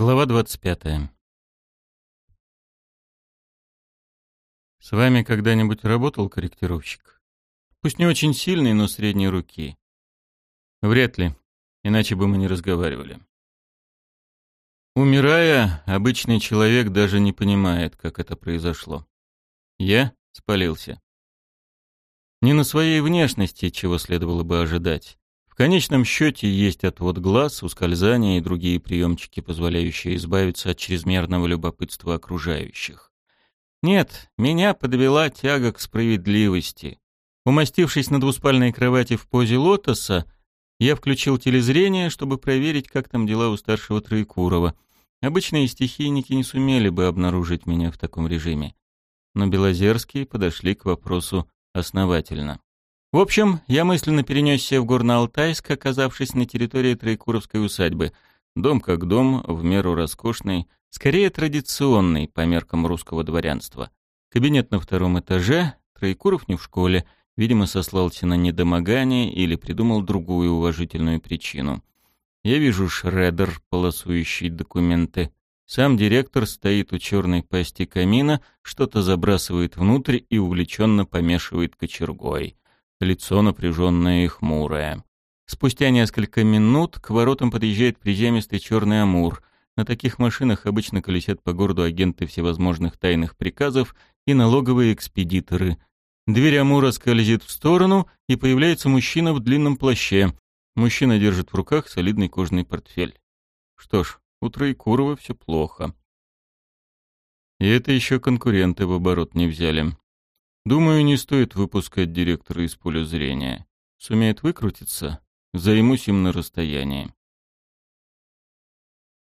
Глава 25. С вами когда-нибудь работал корректировщик? Пусть не очень сильный, но средней руки. Вряд ли, иначе бы мы не разговаривали. Умирая, обычный человек даже не понимает, как это произошло. Я спалился. Не на своей внешности, чего следовало бы ожидать, конечном счете есть отвод глаз, ускользание и другие приемчики, позволяющие избавиться от чрезмерного любопытства окружающих. Нет, меня подвела тяга к справедливости. Умастившись на двуспальной кровати в позе лотоса, я включил телезрение, чтобы проверить, как там дела у старшего Троекурова. Обычные стихийники не сумели бы обнаружить меня в таком режиме. Но Белозерские подошли к вопросу основательно. В общем, я мысленно перенесся в Горно-Алтайск, оказавшись на территории Троекуровской усадьбы. Дом как дом, в меру роскошный, скорее традиционный по меркам русского дворянства. Кабинет на втором этаже, Троекуров не в школе, видимо, сослался на недомогание или придумал другую уважительную причину. Я вижу шредер, полосующий документы. Сам директор стоит у черной пасти камина, что-то забрасывает внутрь и увлеченно помешивает кочергой лицо напряженное и хмурое. Спустя несколько минут к воротам подъезжает приземистый черный амур. На таких машинах обычно колесят по городу агенты всевозможных тайных приказов и налоговые экспедиторы. Дверь амура скользит в сторону, и появляется мужчина в длинном плаще. Мужчина держит в руках солидный кожаный портфель. Что ж, у Троекурова все плохо. И это еще конкуренты в оборот не взяли. Думаю, не стоит выпускать директора из поля зрения. Сумеет выкрутиться, займусь им на расстоянии.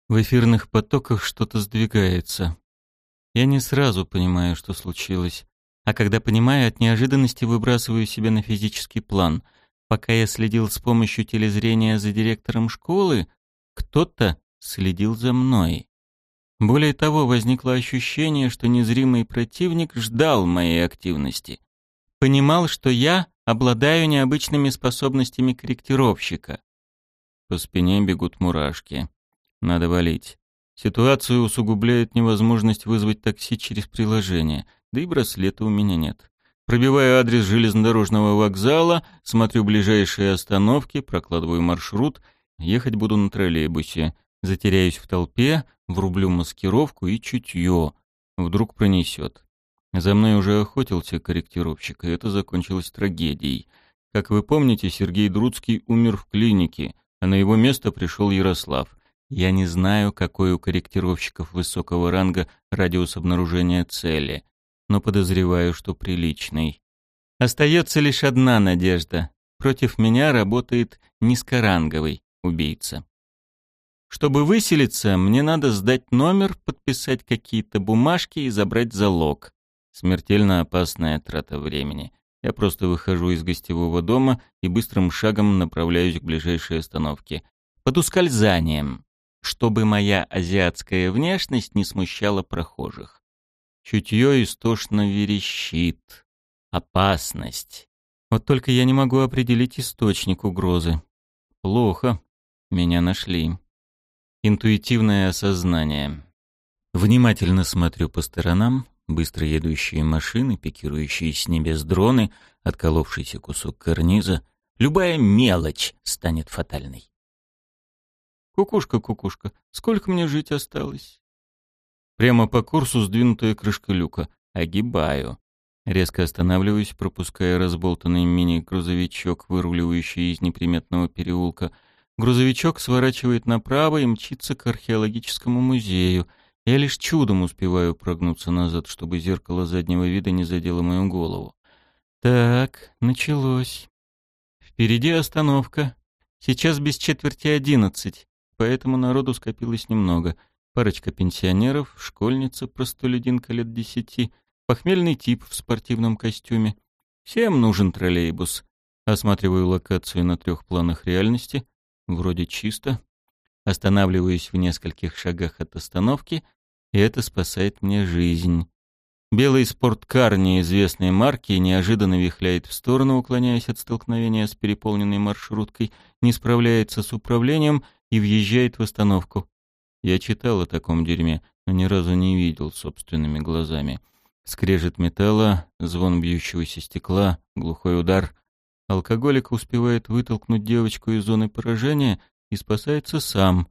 В эфирных потоках что-то сдвигается. Я не сразу понимаю, что случилось. А когда понимаю, от неожиданности выбрасываю себя на физический план. Пока я следил с помощью телезрения за директором школы, кто-то следил за мной. Более того, возникло ощущение, что незримый противник ждал моей активности. Понимал, что я обладаю необычными способностями корректировщика. По спине бегут мурашки. Надо валить. Ситуацию усугубляет невозможность вызвать такси через приложение, да и браслета у меня нет. Пробиваю адрес железнодорожного вокзала, смотрю ближайшие остановки, прокладываю маршрут. Ехать буду на троллейбусе. Затеряюсь в толпе, врублю маскировку и чутье. Вдруг пронесет. За мной уже охотился корректировщик, и это закончилось трагедией. Как вы помните, Сергей Друцкий умер в клинике, а на его место пришел Ярослав. Я не знаю, какой у корректировщиков высокого ранга радиус обнаружения цели, но подозреваю, что приличный. Остается лишь одна надежда. Против меня работает низкоранговый убийца. Чтобы выселиться, мне надо сдать номер, подписать какие-то бумажки и забрать залог. Смертельно опасная трата времени. Я просто выхожу из гостевого дома и быстрым шагом направляюсь к ближайшей остановке. Под ускользанием, чтобы моя азиатская внешность не смущала прохожих. Чутье истошно верещит. Опасность. Вот только я не могу определить источник угрозы. Плохо. Меня нашли. Интуитивное осознание. Внимательно смотрю по сторонам, быстро едущие машины, пикирующие с небес дроны, отколовшийся кусок карниза. Любая мелочь станет фатальной. «Кукушка, кукушка, сколько мне жить осталось?» Прямо по курсу сдвинутая крышка люка. Огибаю. Резко останавливаюсь, пропуская разболтанный мини-грузовичок, выруливающий из неприметного переулка — Грузовичок сворачивает направо и мчится к археологическому музею. Я лишь чудом успеваю прогнуться назад, чтобы зеркало заднего вида не задело мою голову. Так, началось. Впереди остановка. Сейчас без четверти одиннадцать, поэтому народу скопилось немного. Парочка пенсионеров, школьница, простолюдинка лет десяти, похмельный тип в спортивном костюме. Всем нужен троллейбус. Осматриваю локацию на трех планах реальности — Вроде чисто. Останавливаюсь в нескольких шагах от остановки, и это спасает мне жизнь. Белый спорткар неизвестной марки неожиданно вихляет в сторону, уклоняясь от столкновения с переполненной маршруткой, не справляется с управлением и въезжает в остановку. Я читал о таком дерьме, но ни разу не видел собственными глазами. Скрежет металла, звон бьющегося стекла, глухой удар. Алкоголик успевает вытолкнуть девочку из зоны поражения и спасается сам.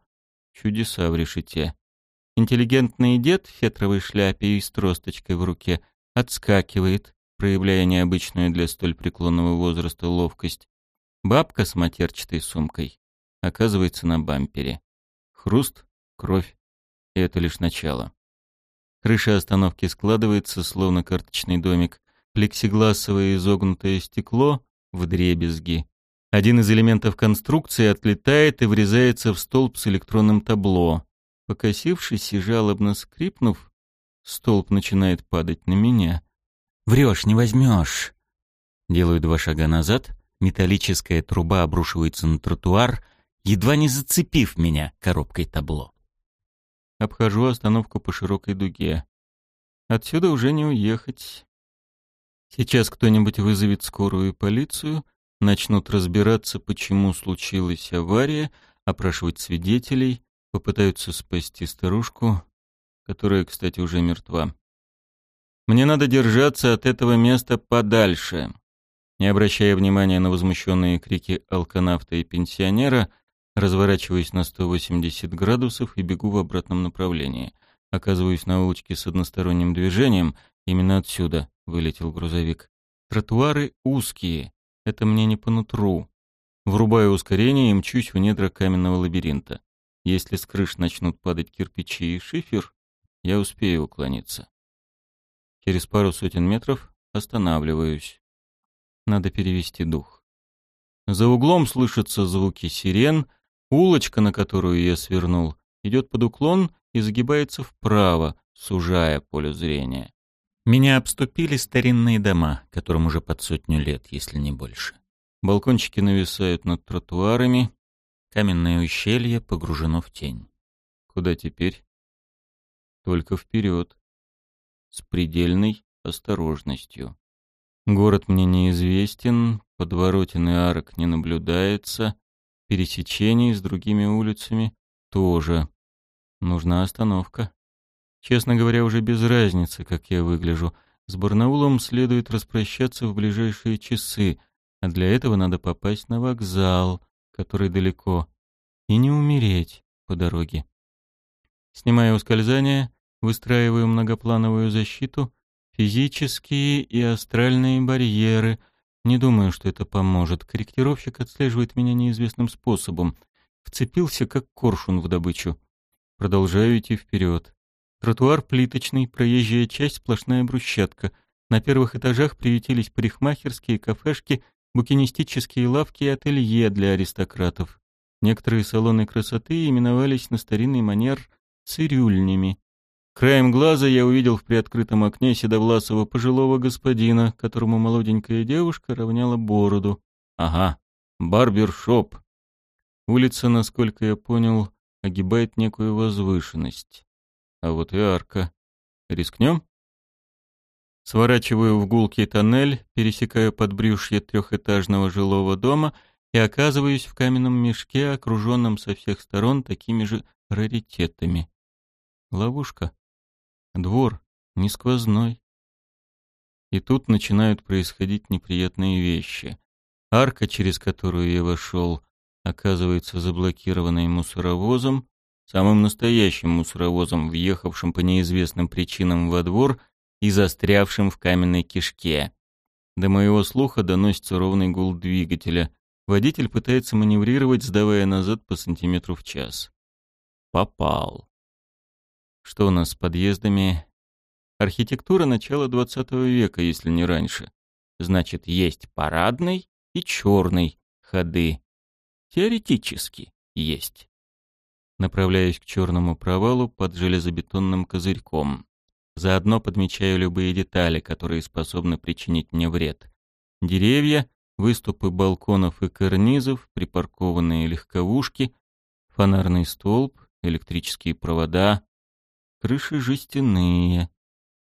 Чудеса в решете. Интеллигентный дед в фетровой шляпе и с тросточкой в руке отскакивает, проявляя необычную для столь преклонного возраста ловкость. Бабка с матерчатой сумкой оказывается на бампере. Хруст, кровь. И это лишь начало. Крыша остановки складывается, словно карточный домик. Плексигласовое изогнутое стекло в дребезги. Один из элементов конструкции отлетает и врезается в столб с электронным табло. Покосившись и жалобно скрипнув, столб начинает падать на меня. «Врешь, не возьмешь!» Делаю два шага назад, металлическая труба обрушивается на тротуар, едва не зацепив меня коробкой табло. Обхожу остановку по широкой дуге. Отсюда уже не уехать. Сейчас кто-нибудь вызовет скорую и полицию, начнут разбираться, почему случилась авария, опрашивать свидетелей, попытаются спасти старушку, которая, кстати, уже мертва. Мне надо держаться от этого места подальше. Не обращая внимания на возмущенные крики алканавта и пенсионера, разворачиваюсь на 180 градусов и бегу в обратном направлении. Оказываюсь на улочке с односторонним движением, именно отсюда вылетел грузовик. Тротуары узкие, это мне не по нутру. Врубаю ускорение и мчусь в недра каменного лабиринта. Если с крыш начнут падать кирпичи и шифер, я успею уклониться. Через пару сотен метров останавливаюсь. Надо перевести дух. За углом слышатся звуки сирен, улочка, на которую я свернул, идет под уклон и загибается вправо, сужая поле зрения. Меня обступили старинные дома, которым уже под сотню лет, если не больше. Балкончики нависают над тротуарами, каменное ущелье погружено в тень. Куда теперь? Только вперед. С предельной осторожностью. Город мне неизвестен, подворотен и арок не наблюдается, пересечений с другими улицами тоже. Нужна остановка. Честно говоря, уже без разницы, как я выгляжу. С Барнаулом следует распрощаться в ближайшие часы, а для этого надо попасть на вокзал, который далеко, и не умереть по дороге. Снимая ускользание, выстраиваю многоплановую защиту, физические и астральные барьеры. Не думаю, что это поможет. Корректировщик отслеживает меня неизвестным способом. Вцепился, как коршун в добычу. Продолжаю идти вперед. Тротуар плиточный, проезжая часть сплошная брусчатка. На первых этажах приютились парикмахерские, кафешки, букинистические лавки и ателье для аристократов. Некоторые салоны красоты именовались на старинный манер цирюльнями. Краем глаза я увидел в приоткрытом окне седовласого пожилого господина, которому молоденькая девушка равняла бороду. Ага, барбершоп. Улица, насколько я понял, огибает некую возвышенность. А вот и арка. Рискнем? Сворачиваю в гулкий тоннель, пересекаю подбрюшье трехэтажного жилого дома и оказываюсь в каменном мешке, окруженном со всех сторон такими же раритетами. Ловушка. Двор не сквозной. И тут начинают происходить неприятные вещи. Арка, через которую я вошел, оказывается заблокированной мусоровозом, самым настоящим мусоровозом, въехавшим по неизвестным причинам во двор и застрявшим в каменной кишке. До моего слуха доносится ровный гул двигателя. Водитель пытается маневрировать, сдавая назад по сантиметру в час. Попал. Что у нас с подъездами? Архитектура начала 20 века, если не раньше. Значит, есть парадный и черный ходы. Теоретически есть направляюсь к черному провалу под железобетонным козырьком. Заодно подмечаю любые детали, которые способны причинить мне вред. Деревья, выступы балконов и карнизов, припаркованные легковушки, фонарный столб, электрические провода, крыши жестяные.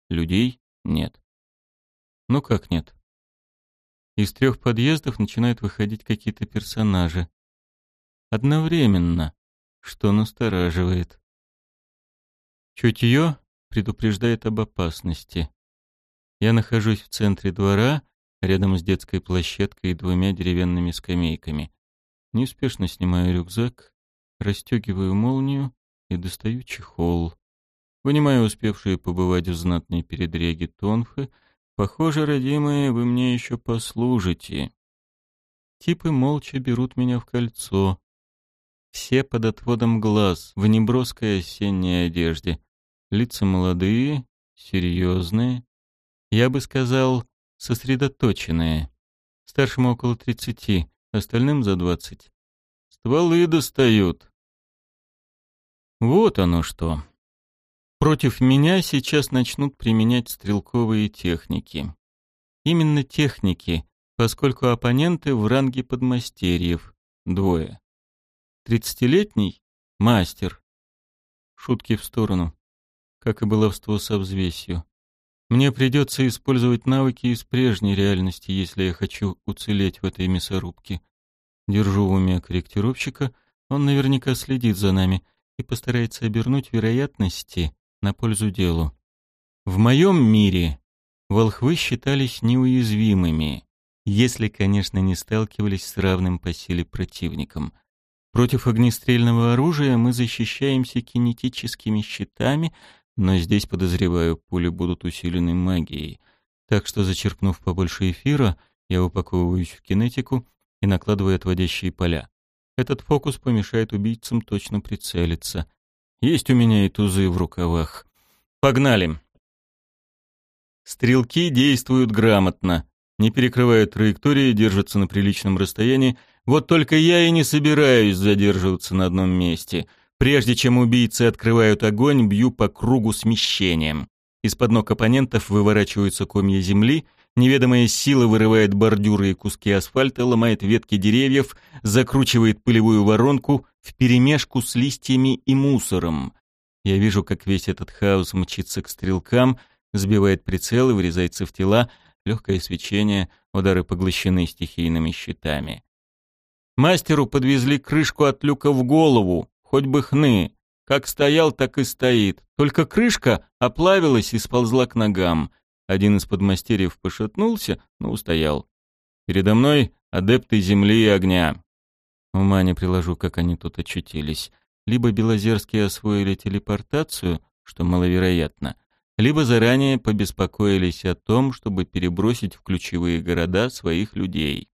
Людей нет. Ну как нет? Из трех подъездов начинают выходить какие-то персонажи. Одновременно что настораживает. Чутье предупреждает об опасности. Я нахожусь в центре двора, рядом с детской площадкой и двумя деревянными скамейками. Неспешно снимаю рюкзак, расстегиваю молнию и достаю чехол. Вынимаю успевшие побывать в знатной передреге тонфы. Похоже, родимые, вы мне еще послужите. Типы молча берут меня в кольцо. Все под отводом глаз, в неброской осенней одежде. Лица молодые, серьезные. Я бы сказал, сосредоточенные. Старшему около тридцати, остальным за двадцать. Стволы достают. Вот оно что. Против меня сейчас начнут применять стрелковые техники. Именно техники, поскольку оппоненты в ранге подмастерьев. Двое. Тридцатилетний — мастер. Шутки в сторону. Как и баловство со взвесью. Мне придется использовать навыки из прежней реальности, если я хочу уцелеть в этой мясорубке. Держу в уме корректировщика, он наверняка следит за нами и постарается обернуть вероятности на пользу делу. В моем мире волхвы считались неуязвимыми, если, конечно, не сталкивались с равным по силе противником. Против огнестрельного оружия мы защищаемся кинетическими щитами, но здесь, подозреваю, пули будут усилены магией. Так что, зачерпнув побольше эфира, я упаковываюсь в кинетику и накладываю отводящие поля. Этот фокус помешает убийцам точно прицелиться. Есть у меня и тузы в рукавах. Погнали! Стрелки действуют грамотно, не перекрывают траектории, держатся на приличном расстоянии. Вот только я и не собираюсь задерживаться на одном месте. Прежде чем убийцы открывают огонь, бью по кругу смещением. Из-под ног оппонентов выворачиваются комья земли, неведомая сила вырывает бордюры и куски асфальта, ломает ветки деревьев, закручивает пылевую воронку вперемешку с листьями и мусором. Я вижу, как весь этот хаос мчится к стрелкам, сбивает прицелы, врезается в тела, легкое свечение, удары поглощены стихийными щитами. Мастеру подвезли крышку от люка в голову, хоть бы хны. Как стоял, так и стоит. Только крышка оплавилась и сползла к ногам. Один из подмастерьев пошатнулся, но устоял. Передо мной адепты земли и огня. Ума не приложу, как они тут очутились. Либо Белозерские освоили телепортацию, что маловероятно, либо заранее побеспокоились о том, чтобы перебросить в ключевые города своих людей.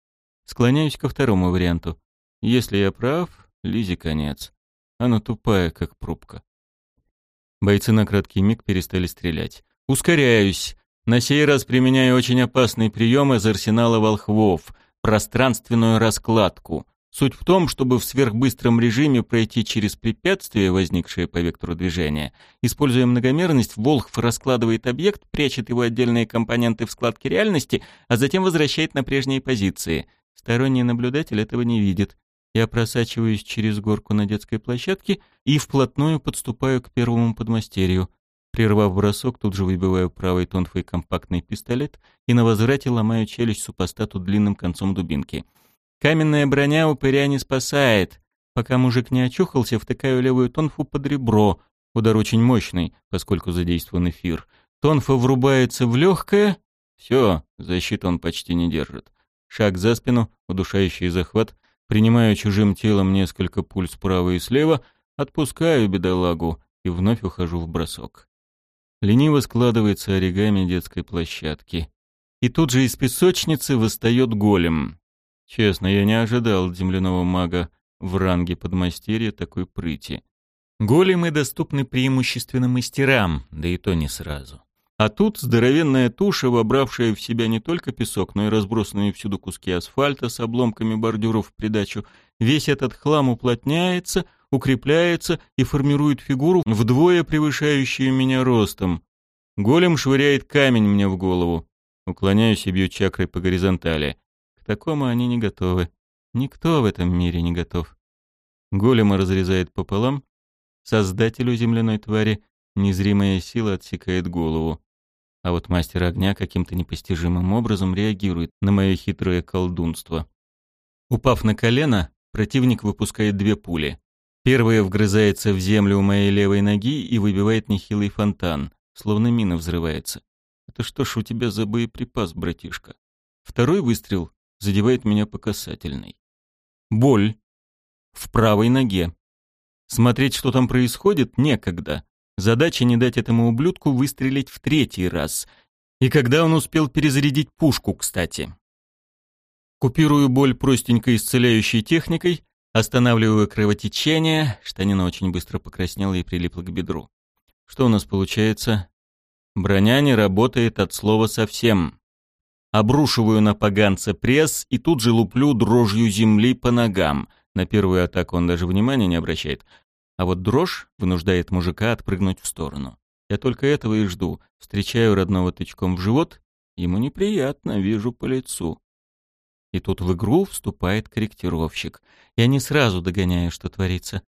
Склоняюсь ко второму варианту. Если я прав, Лизе конец. Она тупая, как пробка. Бойцы на краткий миг перестали стрелять. Ускоряюсь. На сей раз применяю очень опасный прием из арсенала волхвов — пространственную раскладку. Суть в том, чтобы в сверхбыстром режиме пройти через препятствие, возникшее по вектору движения. Используя многомерность, Волхв раскладывает объект, прячет его отдельные компоненты в складке реальности, а затем возвращает на прежние позиции. Сторонний наблюдатель этого не видит. Я просачиваюсь через горку на детской площадке и вплотную подступаю к первому подмастерью. Прервав бросок, тут же выбиваю правой тонфой компактный пистолет и на возврате ломаю челюсть супостату длинным концом дубинки — Каменная броня упыря не спасает. Пока мужик не очухался, втыкаю левую тонфу под ребро. Удар очень мощный, поскольку задействован эфир. Тонфа врубается в легкое. Все, защиту он почти не держит. Шаг за спину, удушающий захват. Принимаю чужим телом несколько пуль справа и слева. Отпускаю бедолагу и вновь ухожу в бросок. Лениво складывается оригами детской площадки. И тут же из песочницы восстает голем. Честно, я не ожидал земляного мага в ранге подмастерья такой прыти. Големы доступны преимущественно мастерам, да и то не сразу. А тут здоровенная туша, вобравшая в себя не только песок, но и разбросанные всюду куски асфальта с обломками бордюров в придачу. Весь этот хлам уплотняется, укрепляется и формирует фигуру, вдвое превышающую меня ростом. Голем швыряет камень мне в голову. Уклоняюсь и бью чакрой по горизонтали такому они не готовы. Никто в этом мире не готов. Голема разрезает пополам. Создателю земляной твари незримая сила отсекает голову. А вот мастер огня каким-то непостижимым образом реагирует на мое хитрое колдунство. Упав на колено, противник выпускает две пули. Первая вгрызается в землю у моей левой ноги и выбивает нехилый фонтан, словно мина взрывается. Это что ж у тебя за боеприпас, братишка? Второй выстрел задевает меня по касательной. Боль. В правой ноге. Смотреть, что там происходит, некогда. Задача не дать этому ублюдку выстрелить в третий раз. И когда он успел перезарядить пушку, кстати. Купирую боль простенькой исцеляющей техникой, останавливаю кровотечение, штанина очень быстро покраснела и прилипла к бедру. Что у нас получается? Броня не работает от слова совсем. Обрушиваю на поганца пресс и тут же луплю дрожью земли по ногам. На первую атаку он даже внимания не обращает. А вот дрожь вынуждает мужика отпрыгнуть в сторону. Я только этого и жду. Встречаю родного тычком в живот. Ему неприятно, вижу по лицу. И тут в игру вступает корректировщик. Я не сразу догоняю, что творится.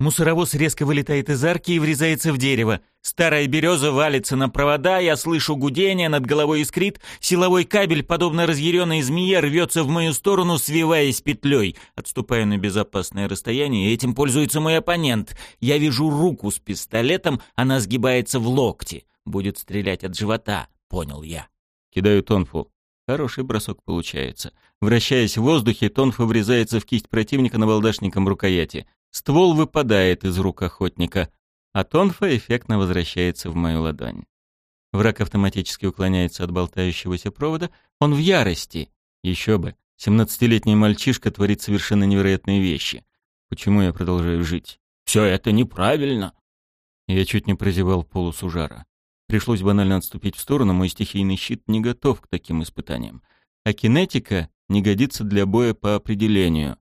Мусоровоз резко вылетает из арки и врезается в дерево. Старая береза валится на провода, я слышу гудение, над головой искрит, силовой кабель, подобно разъяренной змее, рвется в мою сторону, свиваясь петлей. Отступаю на безопасное расстояние, и этим пользуется мой оппонент. Я вижу руку с пистолетом, она сгибается в локте. Будет стрелять от живота, понял я. Кидаю тонфу. Хороший бросок получается. Вращаясь в воздухе, тонфа врезается в кисть противника на балдашником рукояти. Ствол выпадает из рук охотника, а тонфа эффектно возвращается в мою ладонь. Враг автоматически уклоняется от болтающегося провода. Он в ярости. Еще бы. Семнадцатилетний мальчишка творит совершенно невероятные вещи. Почему я продолжаю жить? Все это неправильно. Я чуть не прозевал полусужара. Пришлось банально отступить в сторону, мой стихийный щит не готов к таким испытаниям. А кинетика не годится для боя по определению.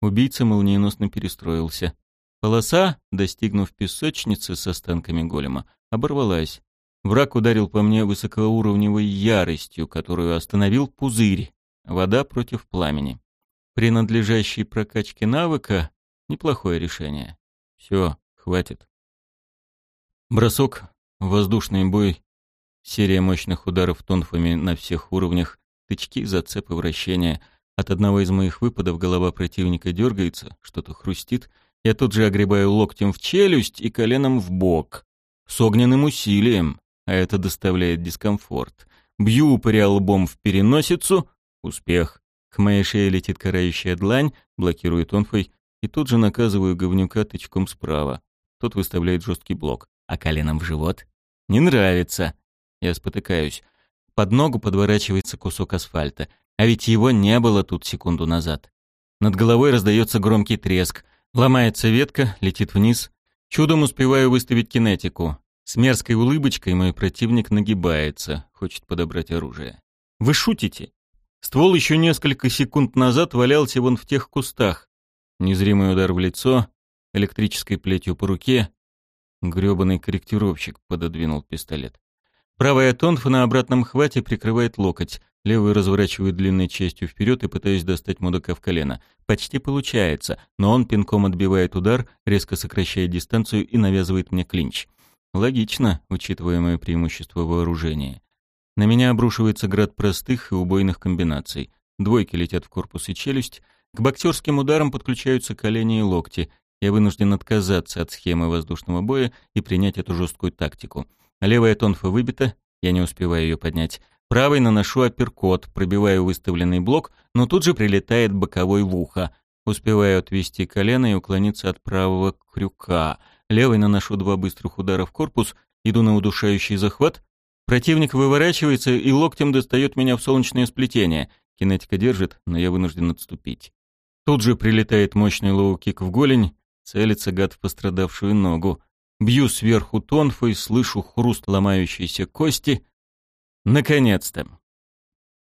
Убийца молниеносно перестроился. Полоса, достигнув песочницы с останками голема, оборвалась. Враг ударил по мне высокоуровневой яростью, которую остановил пузырь. Вода против пламени. При надлежащей прокачке навыка неплохое решение. Все, хватит. Бросок, воздушный бой, серия мощных ударов тонфами на всех уровнях, тычки, зацепы, вращения — от одного из моих выпадов голова противника дергается, что-то хрустит. Я тут же огребаю локтем в челюсть и коленом в бок. С огненным усилием, а это доставляет дискомфорт. Бью упыря лбом в переносицу. Успех. К моей шее летит карающая длань, блокирует онфой, и тут же наказываю говнюка тычком справа. Тот выставляет жесткий блок. А коленом в живот? Не нравится. Я спотыкаюсь. Под ногу подворачивается кусок асфальта. А ведь его не было тут секунду назад. Над головой раздается громкий треск. Ломается ветка, летит вниз. Чудом успеваю выставить кинетику. С мерзкой улыбочкой мой противник нагибается, хочет подобрать оружие. Вы шутите? Ствол еще несколько секунд назад валялся вон в тех кустах. Незримый удар в лицо, электрической плетью по руке. Грёбаный корректировщик пододвинул пистолет. Правая тонфа на обратном хвате прикрывает локоть. Левую разворачиваю длинной частью вперед и пытаюсь достать мудака в колено. Почти получается, но он пинком отбивает удар, резко сокращает дистанцию и навязывает мне клинч. Логично, учитывая мое преимущество вооружения. На меня обрушивается град простых и убойных комбинаций. Двойки летят в корпус и челюсть. К боксерским ударам подключаются колени и локти. Я вынужден отказаться от схемы воздушного боя и принять эту жесткую тактику. Левая тонфа выбита, я не успеваю ее поднять. Правой наношу апперкот, пробиваю выставленный блок, но тут же прилетает боковой в ухо. Успеваю отвести колено и уклониться от правого крюка. Левой наношу два быстрых удара в корпус, иду на удушающий захват. Противник выворачивается и локтем достает меня в солнечное сплетение. Кинетика держит, но я вынужден отступить. Тут же прилетает мощный лоу-кик в голень, целится гад в пострадавшую ногу. Бью сверху тонфой, слышу хруст ломающейся кости — Наконец-то.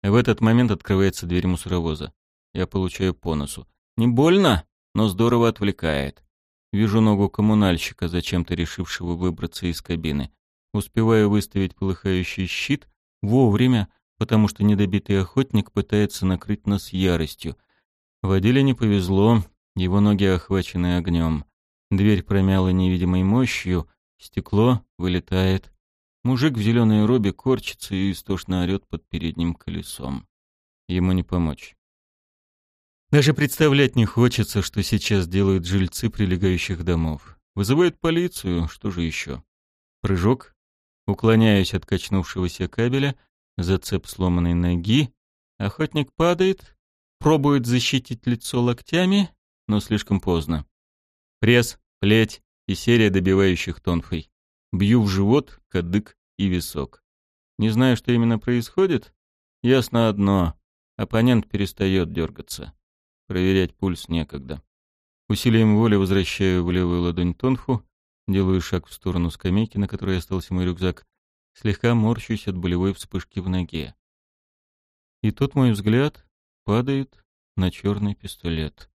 В этот момент открывается дверь мусоровоза. Я получаю по носу. Не больно, но здорово отвлекает. Вижу ногу коммунальщика, зачем-то решившего выбраться из кабины. Успеваю выставить полыхающий щит вовремя, потому что недобитый охотник пытается накрыть нас яростью. Водиле не повезло, его ноги охвачены огнем. Дверь промяла невидимой мощью, стекло вылетает. Мужик в зеленой робе корчится и истошно орет под передним колесом. Ему не помочь. Даже представлять не хочется, что сейчас делают жильцы прилегающих домов. Вызывают полицию, что же еще? Прыжок. Уклоняюсь от качнувшегося кабеля, зацеп сломанной ноги. Охотник падает, пробует защитить лицо локтями, но слишком поздно. Пресс, плеть и серия добивающих тонфой. Бью в живот, кадык и висок. Не знаю, что именно происходит. Ясно одно. Оппонент перестает дергаться. Проверять пульс некогда. Усилием воли возвращаю в левую ладонь тонфу, делаю шаг в сторону скамейки, на которой остался мой рюкзак, слегка морщусь от болевой вспышки в ноге. И тут мой взгляд падает на черный пистолет.